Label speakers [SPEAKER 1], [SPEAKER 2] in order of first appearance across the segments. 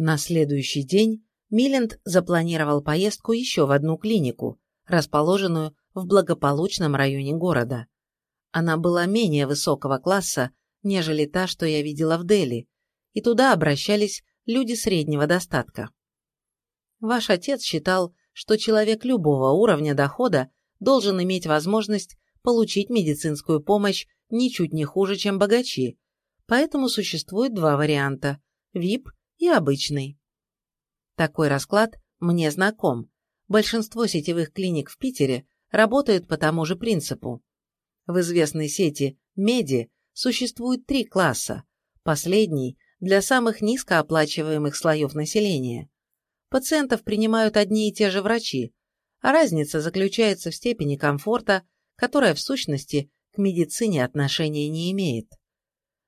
[SPEAKER 1] На следующий день Милленд запланировал поездку еще в одну клинику, расположенную в благополучном районе города. Она была менее высокого класса, нежели та, что я видела в Дели, и туда обращались люди среднего достатка. Ваш отец считал, что человек любого уровня дохода должен иметь возможность получить медицинскую помощь ничуть не хуже, чем богачи, поэтому существует два варианта – VIP и обычный. Такой расклад мне знаком. Большинство сетевых клиник в Питере работают по тому же принципу. В известной сети «Меди» существует три класса. Последний – для самых низкооплачиваемых слоев населения. Пациентов принимают одни и те же врачи, а разница заключается в степени комфорта, которая в сущности к медицине отношения не имеет.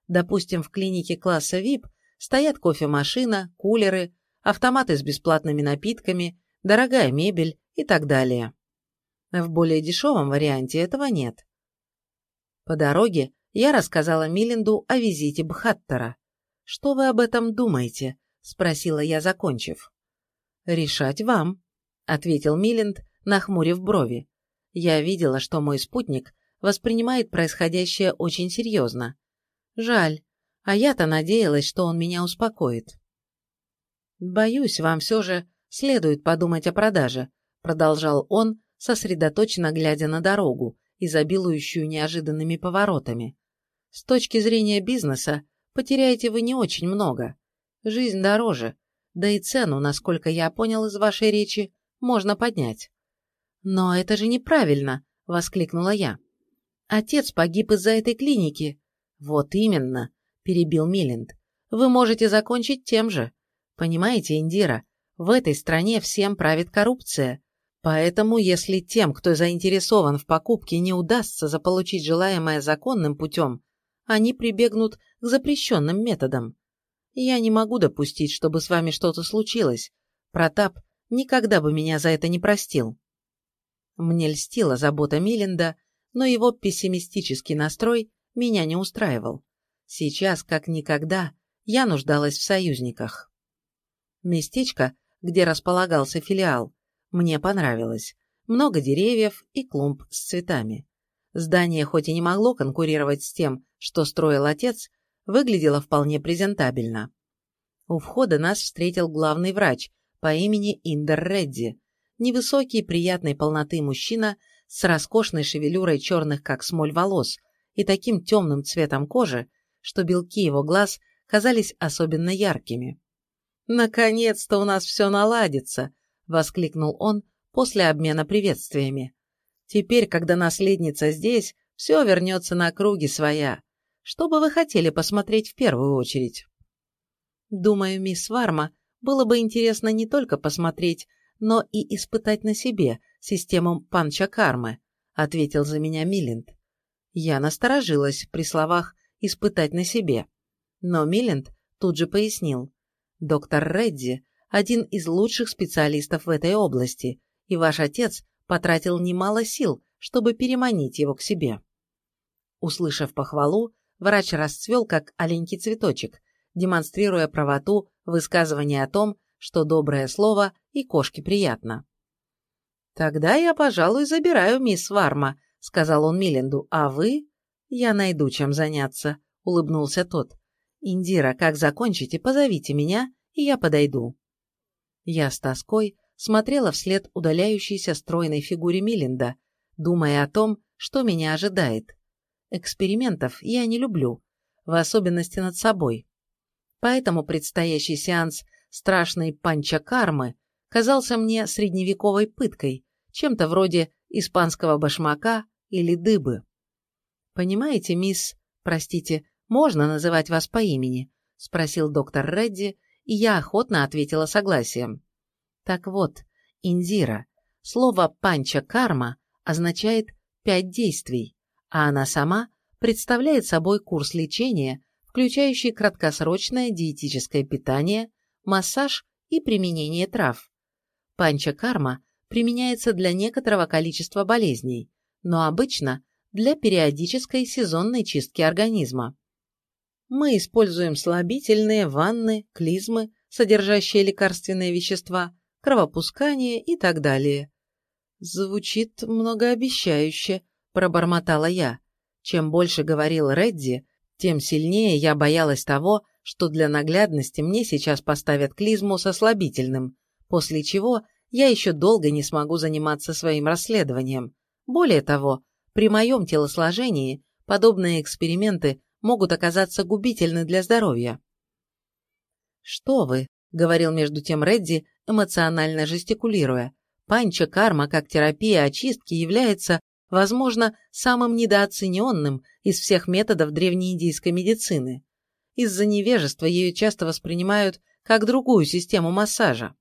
[SPEAKER 1] Допустим, в клинике класса VIP стоят кофемашина, кулеры, автоматы с бесплатными напитками, дорогая мебель и так далее. В более дешевом варианте этого нет. По дороге я рассказала Миленду о визите Бхаттера. «Что вы об этом думаете?» – спросила я, закончив. «Решать вам», – ответил Миленд, нахмурив брови. Я видела, что мой спутник воспринимает происходящее очень серьезно. Жаль, а я-то надеялась, что он меня успокоит. «Боюсь, вам все же следует подумать о продаже», – продолжал он, сосредоточенно глядя на дорогу, изобилующую неожиданными поворотами. С точки зрения бизнеса потеряете вы не очень много. Жизнь дороже, да и цену, насколько я понял из вашей речи, можно поднять. Но это же неправильно, воскликнула я. Отец погиб из-за этой клиники. Вот именно, перебил Милинд. Вы можете закончить тем же. Понимаете, Индира, в этой стране всем правит коррупция. Поэтому, если тем, кто заинтересован в покупке, не удастся заполучить желаемое законным путем, они прибегнут к запрещенным методам. Я не могу допустить, чтобы с вами что-то случилось. Протап никогда бы меня за это не простил. Мне льстила забота Миленда, но его пессимистический настрой меня не устраивал. Сейчас, как никогда, я нуждалась в союзниках. Местечко, где располагался филиал, мне понравилось. Много деревьев и клумб с цветами. Здание хоть и не могло конкурировать с тем, что строил отец, выглядело вполне презентабельно. У входа нас встретил главный врач по имени Индер Редди, невысокий приятной полноты мужчина с роскошной шевелюрой черных как смоль волос и таким темным цветом кожи, что белки его глаз казались особенно яркими. «Наконец-то у нас все наладится!» — воскликнул он после обмена приветствиями. Теперь, когда наследница здесь, все вернется на круги своя. Что бы вы хотели посмотреть в первую очередь? Думаю, мисс Варма, было бы интересно не только посмотреть, но и испытать на себе систему панча-кармы, ответил за меня Милленд. Я насторожилась при словах «испытать на себе». Но Милленд тут же пояснил. Доктор Редди – один из лучших специалистов в этой области, и ваш отец потратил немало сил, чтобы переманить его к себе. Услышав похвалу, врач расцвел, как оленький цветочек, демонстрируя правоту высказывания о том, что доброе слово и кошке приятно. «Тогда я, пожалуй, забираю мисс Варма», — сказал он Миленду, — «а вы?» «Я найду чем заняться», — улыбнулся тот. «Индира, как закончите, позовите меня, и я подойду». Я с тоской смотрела вслед удаляющейся стройной фигуре Милинда, думая о том, что меня ожидает. Экспериментов я не люблю, в особенности над собой. Поэтому предстоящий сеанс страшной панча-кармы казался мне средневековой пыткой, чем-то вроде испанского башмака или дыбы. «Понимаете, мисс, простите, можно называть вас по имени?» – спросил доктор Редди, и я охотно ответила согласием. Так вот, Индира, слово «панча-карма» означает «пять действий», а она сама представляет собой курс лечения, включающий краткосрочное диетическое питание, массаж и применение трав. Панча-карма применяется для некоторого количества болезней, но обычно для периодической сезонной чистки организма. Мы используем слабительные, ванны, клизмы, содержащие лекарственные вещества, кровопускание и так далее. Звучит многообещающе, пробормотала я. Чем больше говорил Редди, тем сильнее я боялась того, что для наглядности мне сейчас поставят клизму со слабительным, после чего я еще долго не смогу заниматься своим расследованием. Более того, при моем телосложении подобные эксперименты могут оказаться губительны для здоровья. «Что вы?» — говорил между тем Редди, эмоционально жестикулируя. «Панча карма как терапия очистки является, возможно, самым недооцененным из всех методов древнеиндийской медицины. Из-за невежества ее часто воспринимают как другую систему массажа.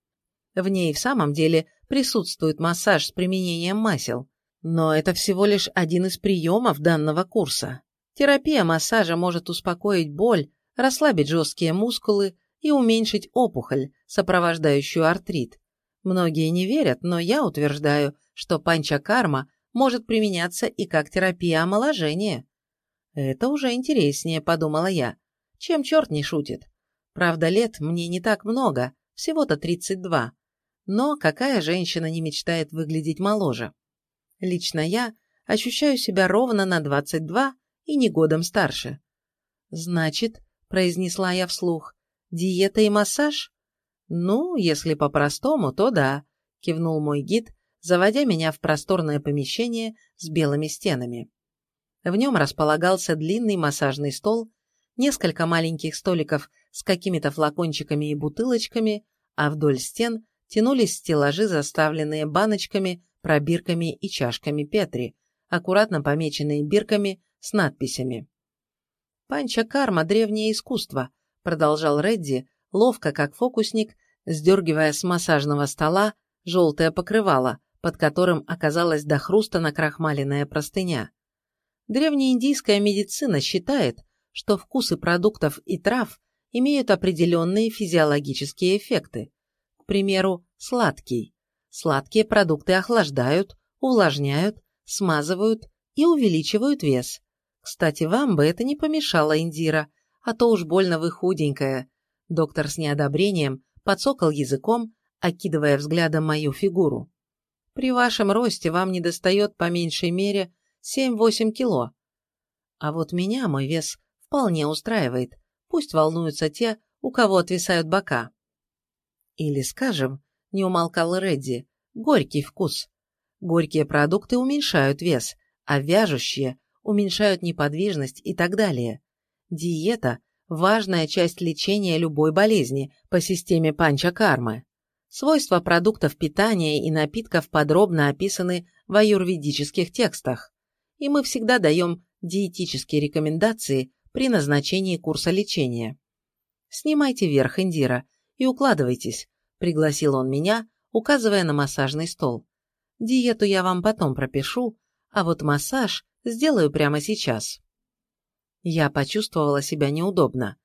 [SPEAKER 1] В ней в самом деле присутствует массаж с применением масел. Но это всего лишь один из приемов данного курса. Терапия массажа может успокоить боль, расслабить жесткие мускулы и уменьшить опухоль, сопровождающую артрит. Многие не верят, но я утверждаю, что панчакарма может применяться и как терапия омоложения. Это уже интереснее, подумала я. Чем черт не шутит? Правда, лет мне не так много, всего-то 32. Но какая женщина не мечтает выглядеть моложе? Лично я ощущаю себя ровно на 22 и не годом старше. Значит, произнесла я вслух, диета и массаж? Ну, если по-простому, то да, кивнул мой гид, заводя меня в просторное помещение с белыми стенами. В нем располагался длинный массажный стол, несколько маленьких столиков с какими-то флакончиками и бутылочками, а вдоль стен тянулись стеллажи, заставленные баночками, пробирками и чашками Петри, аккуратно помеченные бирками с надписями. «Панча карма – древнее искусство», – продолжал Редди, ловко, как фокусник, сдергивая с массажного стола желтое покрывало, под которым оказалась до хруста накрахмаленная простыня. Древнеиндийская медицина считает, что вкусы продуктов и трав имеют определенные физиологические эффекты, примеру, сладкий. Сладкие продукты охлаждают, увлажняют, смазывают и увеличивают вес. Кстати, вам бы это не помешало, Индира, а то уж больно вы худенькая. Доктор с неодобрением подсокал языком, окидывая взглядом мою фигуру. При вашем росте вам недостает по меньшей мере 7-8 кило. А вот меня мой вес вполне устраивает, пусть волнуются те, у кого отвисают бока. Или, скажем, не умолкал Редди, горький вкус. Горькие продукты уменьшают вес, а вяжущие уменьшают неподвижность и так далее. Диета – важная часть лечения любой болезни по системе панча-кармы. Свойства продуктов питания и напитков подробно описаны в аюрведических текстах, и мы всегда даем диетические рекомендации при назначении курса лечения. Снимайте верх, Индира, и укладывайтесь», – пригласил он меня, указывая на массажный стол. «Диету я вам потом пропишу, а вот массаж сделаю прямо сейчас». Я почувствовала себя неудобно.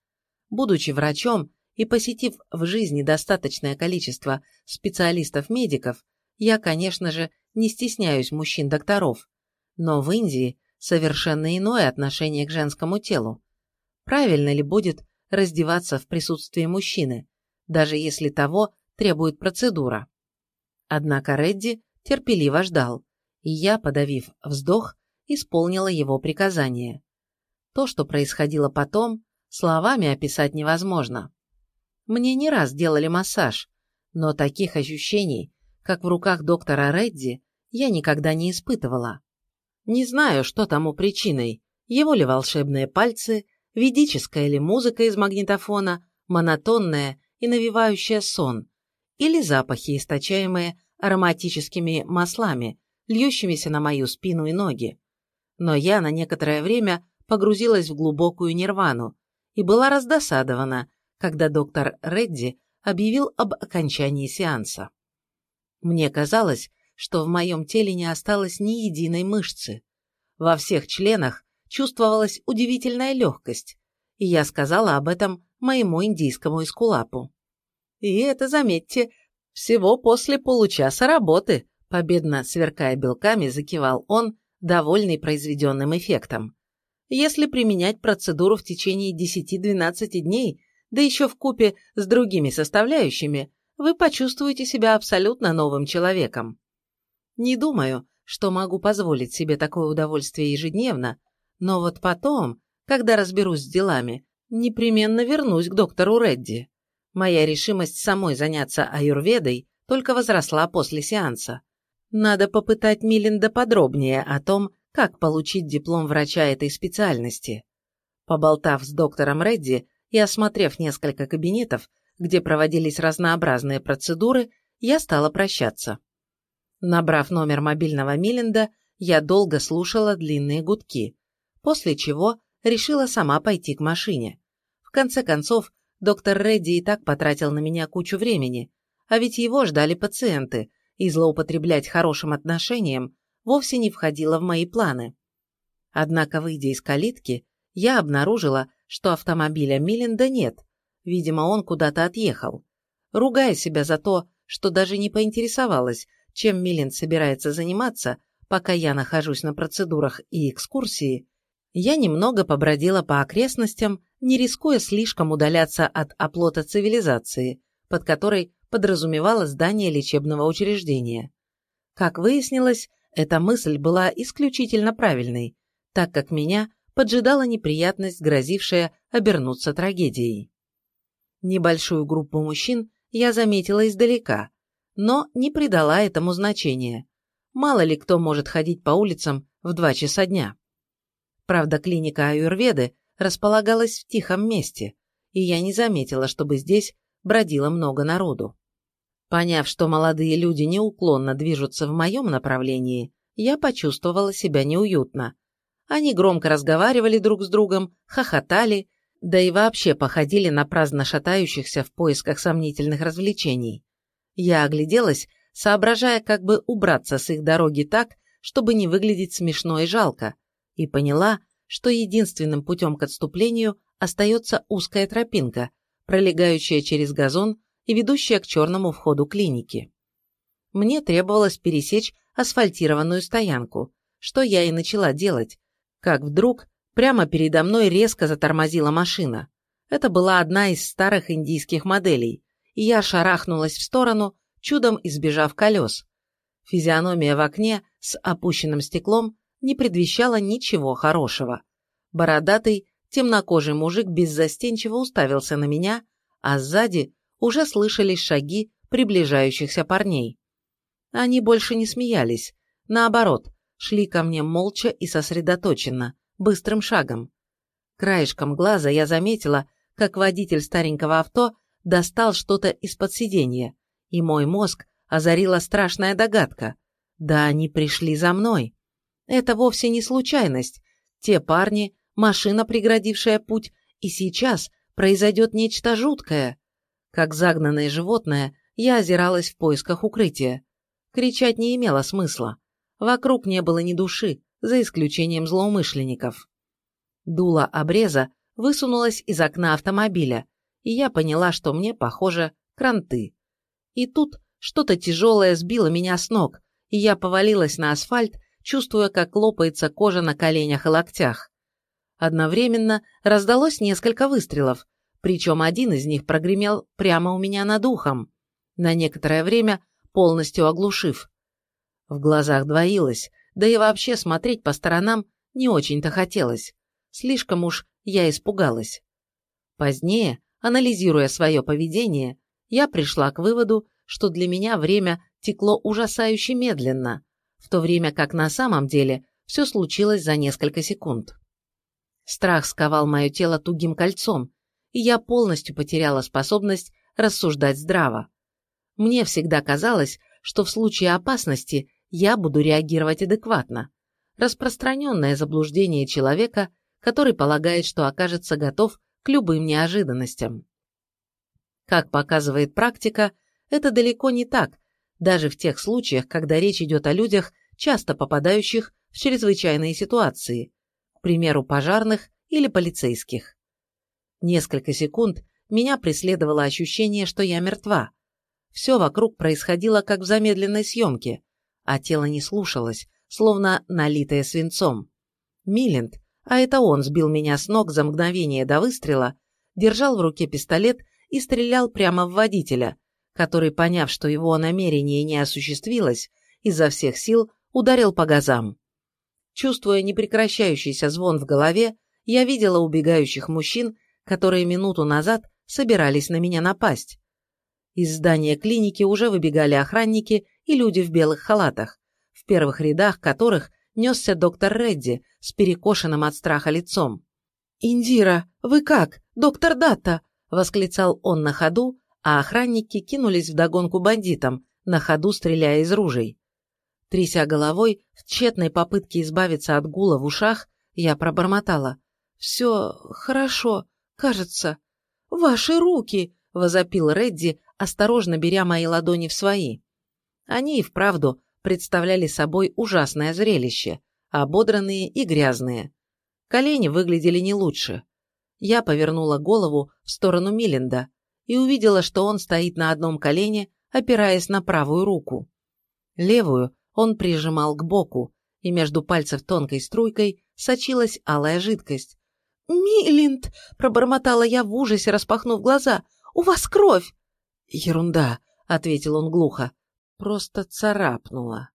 [SPEAKER 1] Будучи врачом и посетив в жизни достаточное количество специалистов-медиков, я, конечно же, не стесняюсь мужчин-докторов, но в Индии совершенно иное отношение к женскому телу. Правильно ли будет раздеваться в присутствии мужчины, даже если того требует процедура. Однако Редди терпеливо ждал, и я, подавив вздох, исполнила его приказание. То, что происходило потом, словами описать невозможно. Мне не раз делали массаж, но таких ощущений, как в руках доктора Редди, я никогда не испытывала. Не знаю, что тому причиной, его ли волшебные пальцы, ведическая ли музыка из магнитофона, монотонная и навевающая сон, или запахи, источаемые ароматическими маслами, льющимися на мою спину и ноги. Но я на некоторое время погрузилась в глубокую нирвану и была раздосадована, когда доктор Редди объявил об окончании сеанса. Мне казалось, что в моем теле не осталось ни единой мышцы. Во всех членах чувствовалась удивительная легкость, и я сказала об этом моему индийскому эскулапу. И это, заметьте, всего после получаса работы, победно сверкая белками, закивал он, довольный произведенным эффектом. Если применять процедуру в течение 10-12 дней, да еще в купе с другими составляющими, вы почувствуете себя абсолютно новым человеком. Не думаю, что могу позволить себе такое удовольствие ежедневно, но вот потом, когда разберусь с делами, непременно вернусь к доктору Редди. Моя решимость самой заняться аюрведой только возросла после сеанса. Надо попытать Милинда подробнее о том, как получить диплом врача этой специальности. Поболтав с доктором Редди и осмотрев несколько кабинетов, где проводились разнообразные процедуры, я стала прощаться. Набрав номер мобильного Милинда, я долго слушала длинные гудки, после чего решила сама пойти к машине. В конце концов, доктор Редди и так потратил на меня кучу времени, а ведь его ждали пациенты, и злоупотреблять хорошим отношением вовсе не входило в мои планы. Однако, выйдя из калитки, я обнаружила, что автомобиля Милленда нет, видимо, он куда-то отъехал. Ругая себя за то, что даже не поинтересовалась, чем Милленд собирается заниматься, пока я нахожусь на процедурах и экскурсии, я немного побродила по окрестностям, не рискуя слишком удаляться от оплота цивилизации, под которой подразумевало здание лечебного учреждения. Как выяснилось, эта мысль была исключительно правильной, так как меня поджидала неприятность, грозившая обернуться трагедией. Небольшую группу мужчин я заметила издалека, но не придала этому значения. Мало ли кто может ходить по улицам в два часа дня. Правда, клиника аюрведы располагалась в тихом месте, и я не заметила, чтобы здесь бродило много народу. Поняв, что молодые люди неуклонно движутся в моем направлении, я почувствовала себя неуютно. Они громко разговаривали друг с другом, хохотали, да и вообще походили на праздно шатающихся в поисках сомнительных развлечений. Я огляделась, соображая, как бы убраться с их дороги так, чтобы не выглядеть смешно и жалко, и поняла, что единственным путем к отступлению остается узкая тропинка, пролегающая через газон и ведущая к черному входу клиники. Мне требовалось пересечь асфальтированную стоянку, что я и начала делать, как вдруг прямо передо мной резко затормозила машина. Это была одна из старых индийских моделей, и я шарахнулась в сторону, чудом избежав колес. Физиономия в окне с опущенным стеклом не предвещала ничего хорошего. Бородатый, темнокожий мужик беззастенчиво уставился на меня, а сзади уже слышались шаги приближающихся парней. Они больше не смеялись, наоборот, шли ко мне молча и сосредоточенно, быстрым шагом. Краешком глаза я заметила, как водитель старенького авто достал что-то из-под сиденья, и мой мозг озарила страшная догадка. Да они пришли за мной. Это вовсе не случайность. Те парни, машина, преградившая путь, и сейчас произойдет нечто жуткое. Как загнанное животное, я озиралась в поисках укрытия. Кричать не имело смысла. Вокруг не было ни души, за исключением злоумышленников. Дуло обреза высунулось из окна автомобиля, и я поняла, что мне, похоже, кранты. И тут что-то тяжелое сбило меня с ног, и я повалилась на асфальт, чувствуя, как лопается кожа на коленях и локтях. Одновременно раздалось несколько выстрелов, причем один из них прогремел прямо у меня над ухом, на некоторое время полностью оглушив. В глазах двоилось, да и вообще смотреть по сторонам не очень-то хотелось. Слишком уж я испугалась. Позднее, анализируя свое поведение, я пришла к выводу, что для меня время текло ужасающе медленно, в то время как на самом деле все случилось за несколько секунд. Страх сковал мое тело тугим кольцом, и я полностью потеряла способность рассуждать здраво. Мне всегда казалось, что в случае опасности я буду реагировать адекватно. Распространенное заблуждение человека, который полагает, что окажется готов к любым неожиданностям. Как показывает практика, это далеко не так, даже в тех случаях, когда речь идет о людях, часто попадающих в чрезвычайные ситуации, к примеру, пожарных или полицейских. Несколько секунд меня преследовало ощущение, что я мертва. Все вокруг происходило как в замедленной съемке, а тело не слушалось, словно налитое свинцом. Милленд, а это он сбил меня с ног за мгновение до выстрела, держал в руке пистолет и стрелял прямо в водителя, который, поняв, что его намерение не осуществилось, изо всех сил ударил по газам. Чувствуя непрекращающийся звон в голове, я видела убегающих мужчин, которые минуту назад собирались на меня напасть. Из здания клиники уже выбегали охранники и люди в белых халатах, в первых рядах которых несся доктор Редди с перекошенным от страха лицом. «Индира, вы как? Доктор Датта!» – восклицал он на ходу, а охранники кинулись вдогонку бандитам, на ходу стреляя из ружей. Тряся головой, в тщетной попытке избавиться от гула в ушах, я пробормотала. «Все хорошо, кажется. Ваши руки!» – возопил Редди, осторожно беря мои ладони в свои. Они и вправду представляли собой ужасное зрелище, ободранные и грязные. Колени выглядели не лучше. Я повернула голову в сторону Миленда и увидела, что он стоит на одном колене, опираясь на правую руку. Левую он прижимал к боку, и между пальцев тонкой струйкой сочилась алая жидкость. «Милинд!» – пробормотала я в ужасе, распахнув глаза. «У вас кровь!» «Ерунда!» – ответил он глухо. «Просто царапнула».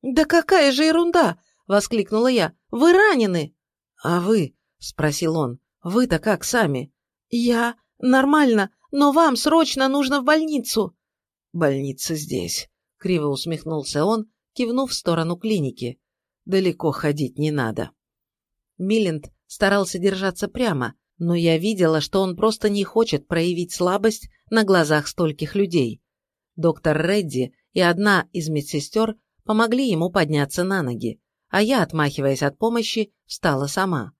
[SPEAKER 1] «Да какая же ерунда!» – воскликнула я. «Вы ранены!» «А вы?» – спросил он. «Вы-то как сами?» «Я? Нормально, но вам срочно нужно в больницу!» «Больница здесь», – криво усмехнулся он, кивнув в сторону клиники. «Далеко ходить не надо». Милленд старался держаться прямо, но я видела, что он просто не хочет проявить слабость на глазах стольких людей. Доктор Редди и одна из медсестер помогли ему подняться на ноги, а я, отмахиваясь от помощи, встала сама.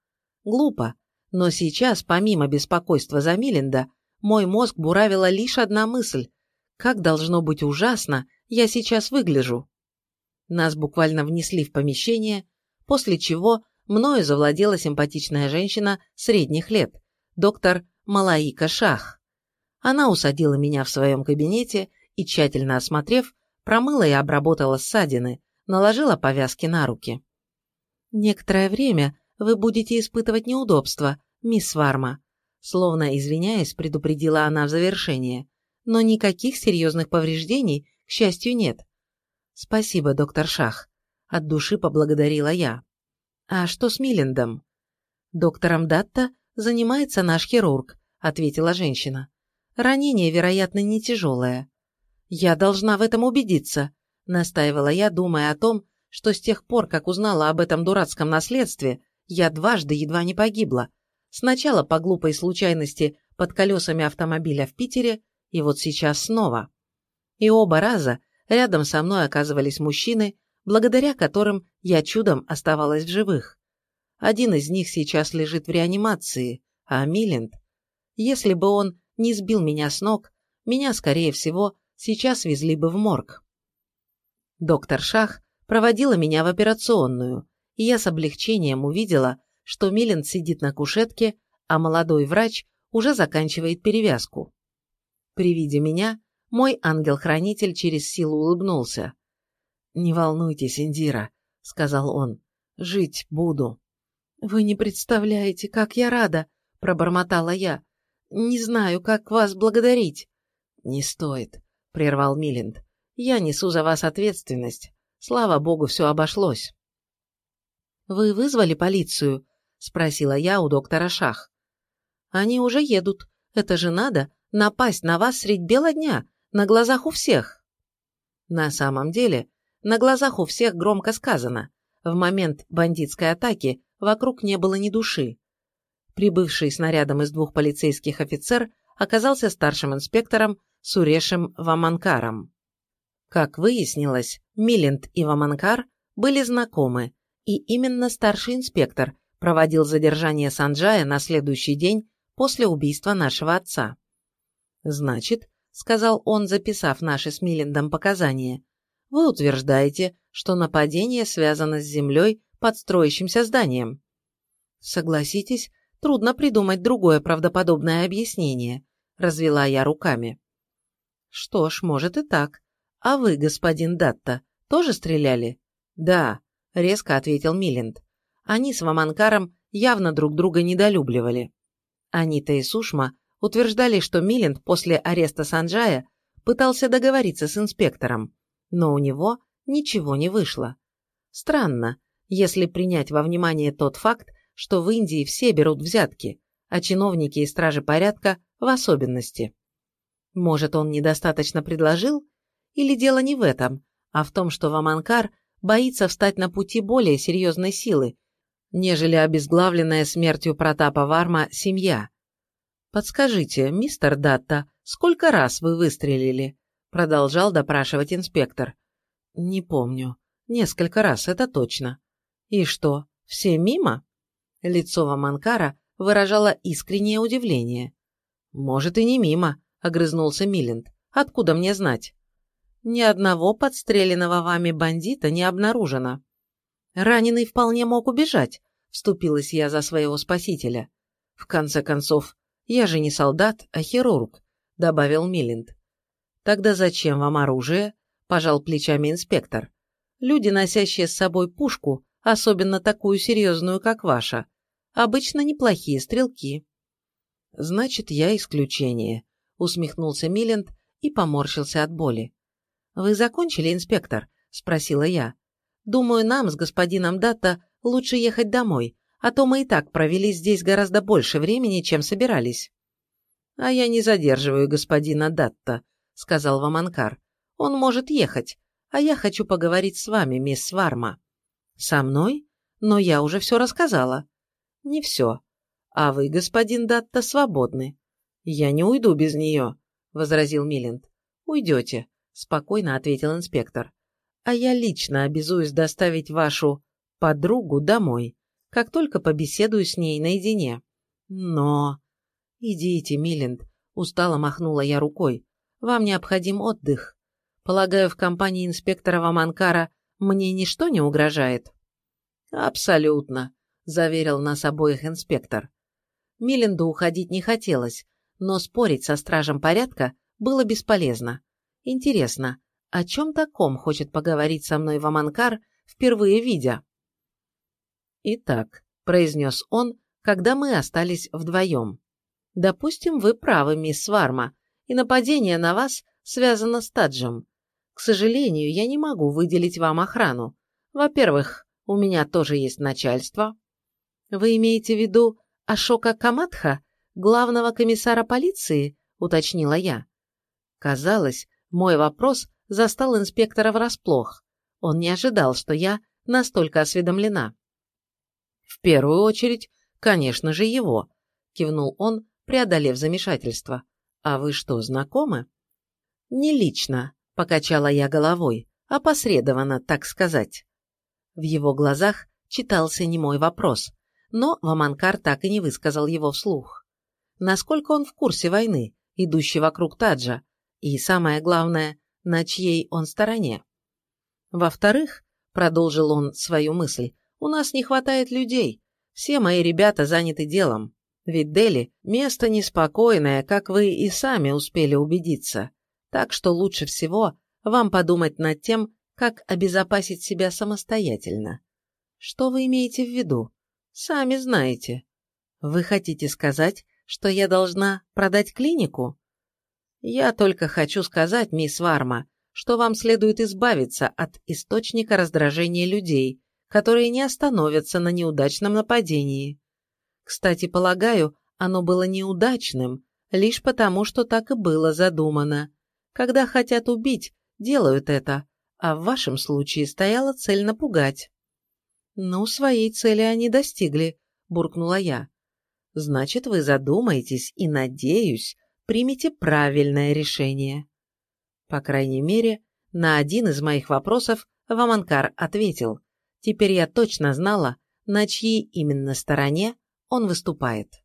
[SPEAKER 1] Глупо, но сейчас, помимо беспокойства за Миленда, мой мозг буравила лишь одна мысль. Как должно быть ужасно я сейчас выгляжу. Нас буквально внесли в помещение, после чего мною завладела симпатичная женщина средних лет, доктор Малаика Шах. Она усадила меня в своем кабинете и, тщательно осмотрев, промыла и обработала ссадины, наложила повязки на руки. «Некоторое время вы будете испытывать неудобства, мисс Варма», словно извиняясь, предупредила она в завершение. «Но никаких серьезных повреждений, к счастью, нет». «Спасибо, доктор Шах», — от души поблагодарила я. «А что с Миллендом?» «Доктором Датта занимается наш хирург», — ответила женщина. «Ранение, вероятно, не тяжелое. «Я должна в этом убедиться», – настаивала я, думая о том, что с тех пор, как узнала об этом дурацком наследстве, я дважды едва не погибла. Сначала по глупой случайности под колесами автомобиля в Питере, и вот сейчас снова. И оба раза рядом со мной оказывались мужчины, благодаря которым я чудом оставалась в живых. Один из них сейчас лежит в реанимации, а Милленд... Если бы он не сбил меня с ног, меня, скорее всего, сейчас везли бы в морг. Доктор Шах проводила меня в операционную, и я с облегчением увидела, что Милен сидит на кушетке, а молодой врач уже заканчивает перевязку. При виде меня мой ангел-хранитель через силу улыбнулся. «Не волнуйтесь, Индира», — сказал он, — «жить буду». «Вы не представляете, как я рада», — пробормотала я. «Не знаю, как вас благодарить». «Не стоит. — прервал Милинд. «Я несу за вас ответственность. Слава богу, все обошлось». «Вы вызвали полицию?» — спросила я у доктора Шах. «Они уже едут. Это же надо напасть на вас средь бела дня, на глазах у всех». На самом деле, на глазах у всех громко сказано. В момент бандитской атаки вокруг не было ни души. Прибывший снарядом из двух полицейских офицер оказался старшим инспектором Сурешем Ваманкаром. Как выяснилось, Милент и Ваманкар были знакомы, и именно старший инспектор проводил задержание Санджая на следующий день после убийства нашего отца. «Значит», — сказал он, записав наши с Милендом показания, «вы утверждаете, что нападение связано с землей под строящимся зданием». «Согласитесь, трудно придумать другое правдоподобное объяснение», — развела я руками. Что ж, может и так. А вы, господин Датта, тоже стреляли? Да, резко ответил Милленд. Они с Ваманкаром явно друг друга недолюбливали. Анита и Сушма утверждали, что Милент после ареста Санджая пытался договориться с инспектором, но у него ничего не вышло. Странно, если принять во внимание тот факт, что в Индии все берут взятки, а чиновники и стражи порядка в особенности. Может, он недостаточно предложил? Или дело не в этом, а в том, что Ваманкар боится встать на пути более серьезной силы, нежели обезглавленная смертью Протапа Варма семья. «Подскажите, мистер Датта, сколько раз вы выстрелили?» продолжал допрашивать инспектор. «Не помню. Несколько раз, это точно». «И что, все мимо?» Лицо Ваманкара выражало искреннее удивление. «Может, и не мимо», — огрызнулся Милленд. «Откуда мне знать?» «Ни одного подстреленного вами бандита не обнаружено». «Раненый вполне мог убежать», — вступилась я за своего спасителя. «В конце концов, я же не солдат, а хирург», — добавил Милленд. «Тогда зачем вам оружие?» – пожал плечами инспектор. «Люди, носящие с собой пушку, особенно такую серьезную, как ваша, обычно неплохие стрелки». «Значит, я исключение», – усмехнулся Милленд и поморщился от боли. «Вы закончили, инспектор?» – спросила я. «Думаю, нам с господином Датта лучше ехать домой, а то мы и так провели здесь гораздо больше времени, чем собирались». «А я не задерживаю господина Датта», — сказал Ваманкар. «Он может ехать, а я хочу поговорить с вами, мисс Варма». «Со мной? Но я уже все рассказала». «Не все. А вы, господин Датта, свободны». «Я не уйду без нее», — возразил Милленд. «Уйдете», — спокойно ответил инспектор. «А я лично обязуюсь доставить вашу подругу домой, как только побеседую с ней наедине». «Но...» «Идите, Милленд», — устало махнула я рукой. Вам необходим отдых. Полагаю, в компании инспектора Ваманкара мне ничто не угрожает?» «Абсолютно», – заверил нас обоих инспектор. Миленду уходить не хотелось, но спорить со стражем порядка было бесполезно. Интересно, о чем таком хочет поговорить со мной Ваманкар, впервые видя? «Итак», – произнес он, когда мы остались вдвоем. «Допустим, вы правы, мисс Варма, и нападение на вас связано с Таджем. К сожалению, я не могу выделить вам охрану. Во-первых, у меня тоже есть начальство. Вы имеете в виду Ашока Каматха, главного комиссара полиции, уточнила я. Казалось, мой вопрос застал инспектора врасплох. Он не ожидал, что я настолько осведомлена. В первую очередь, конечно же, его, кивнул он, преодолев замешательство. «А вы что, знакомы?» «Не лично», – покачала я головой, опосредованно, так сказать. В его глазах читался немой вопрос, но Ваманкар так и не высказал его вслух. Насколько он в курсе войны, идущей вокруг Таджа, и, самое главное, на чьей он стороне? Во-вторых, продолжил он свою мысль, у нас не хватает людей, все мои ребята заняты делом. Ведь Дели – место неспокойное, как вы и сами успели убедиться. Так что лучше всего вам подумать над тем, как обезопасить себя самостоятельно. Что вы имеете в виду? Сами знаете. Вы хотите сказать, что я должна продать клинику? Я только хочу сказать, мисс Варма, что вам следует избавиться от источника раздражения людей, которые не остановятся на неудачном нападении. Кстати, полагаю, оно было неудачным, лишь потому, что так и было задумано. Когда хотят убить, делают это, а в вашем случае стояла цель напугать. «Ну, своей цели они достигли», – буркнула я. «Значит, вы задумаетесь и, надеюсь, примете правильное решение». По крайней мере, на один из моих вопросов Ваманкар ответил. Теперь я точно знала, на чьей именно стороне он выступает.